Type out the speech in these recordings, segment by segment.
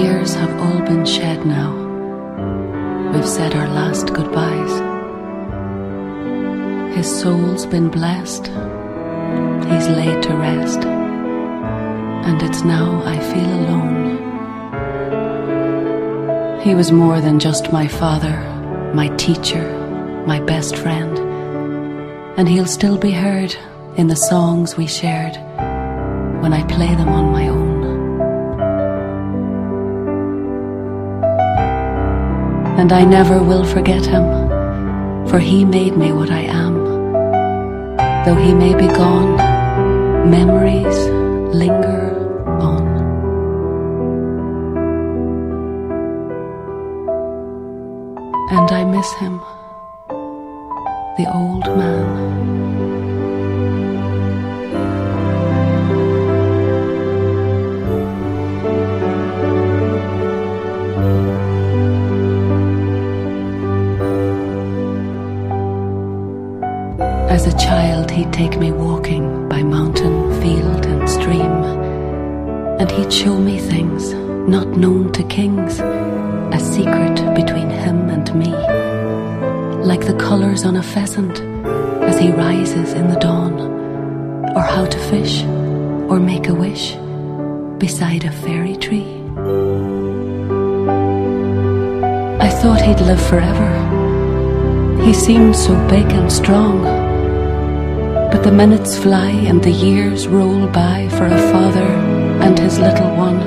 Tears have all been shed now. We've said our last goodbyes. His soul's been blessed. He's laid to rest. And it's now I feel alone. He was more than just my father, my teacher, my best friend. And he'll still be heard in the songs we shared when I play them on my own. And I never will forget him, for he made me what I am. Though he may be gone, memories linger on. And I miss him, the old man. Child, he'd take me walking by mountain, field, and stream, and he'd show me things not known to kings, a secret between him and me, like the colours on a pheasant as he rises in the dawn, or how to fish or make a wish beside a fairy tree. I thought he'd live forever. He seemed so big and strong. But the minutes fly and the years roll by for a father and his little one.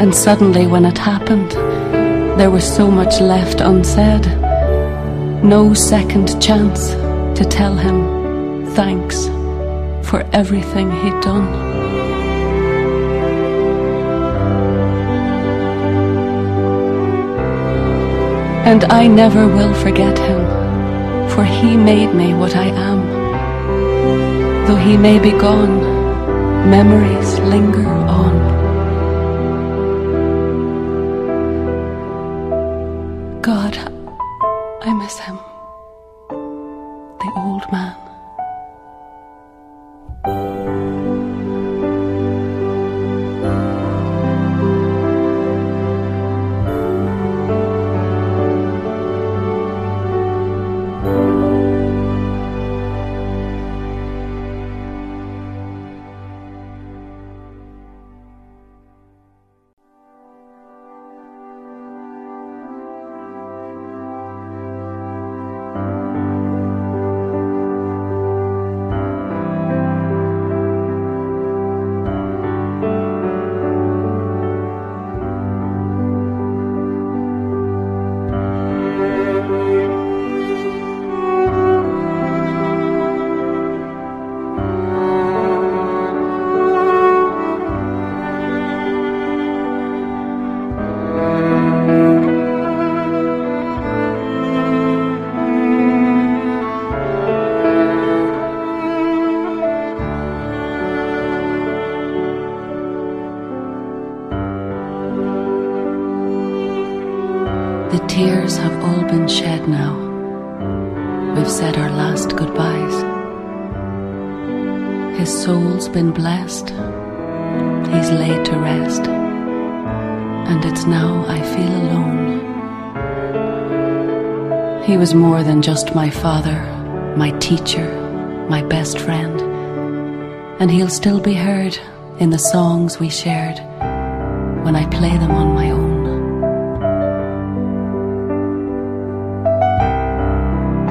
And suddenly, when it happened, there was so much left unsaid. No second chance to tell him thanks for everything he'd done. And I never will forget him, for he made me what I am. Though he may be gone, memories linger on. God, I miss him, the old man. Tears have all been shed now. We've said our last goodbyes. His soul's been blessed. He's laid to rest. And it's now I feel alone. He was more than just my father, my teacher, my best friend. And he'll still be heard in the songs we shared when I play them on my own.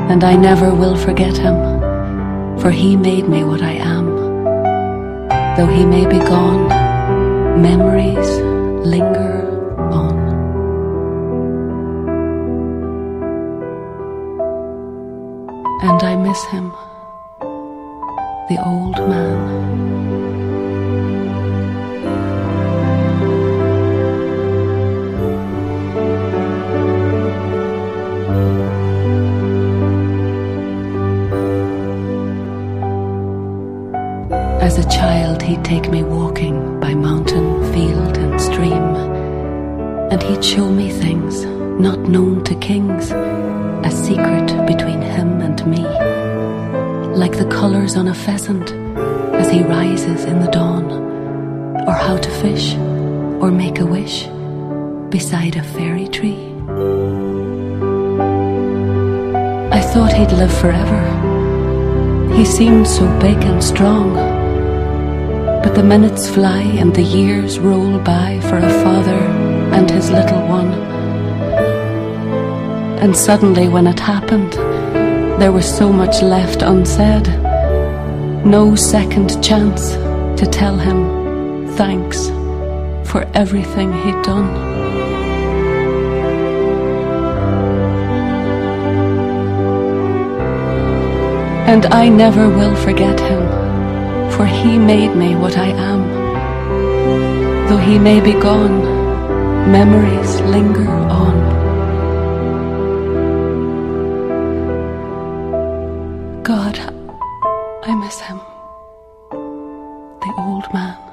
And I never will forget him, for he made me what I am. Though he may be gone, memories linger on. And I miss him, the old man. A child, he'd take me walking by mountain, field, and stream, and he'd show me things not known to kings, a secret between him and me, like the colours on a pheasant as he rises in the dawn, or how to fish or make a wish beside a fairy tree. I thought he'd live forever. He seemed so big and strong. But the minutes fly and the years roll by for a father and his little one. And suddenly, when it happened, there was so much left unsaid. No second chance to tell him thanks for everything he'd done. And I never will forget him, for he made me what I am. Though he may be gone, memories linger on. God, I miss him, the old man.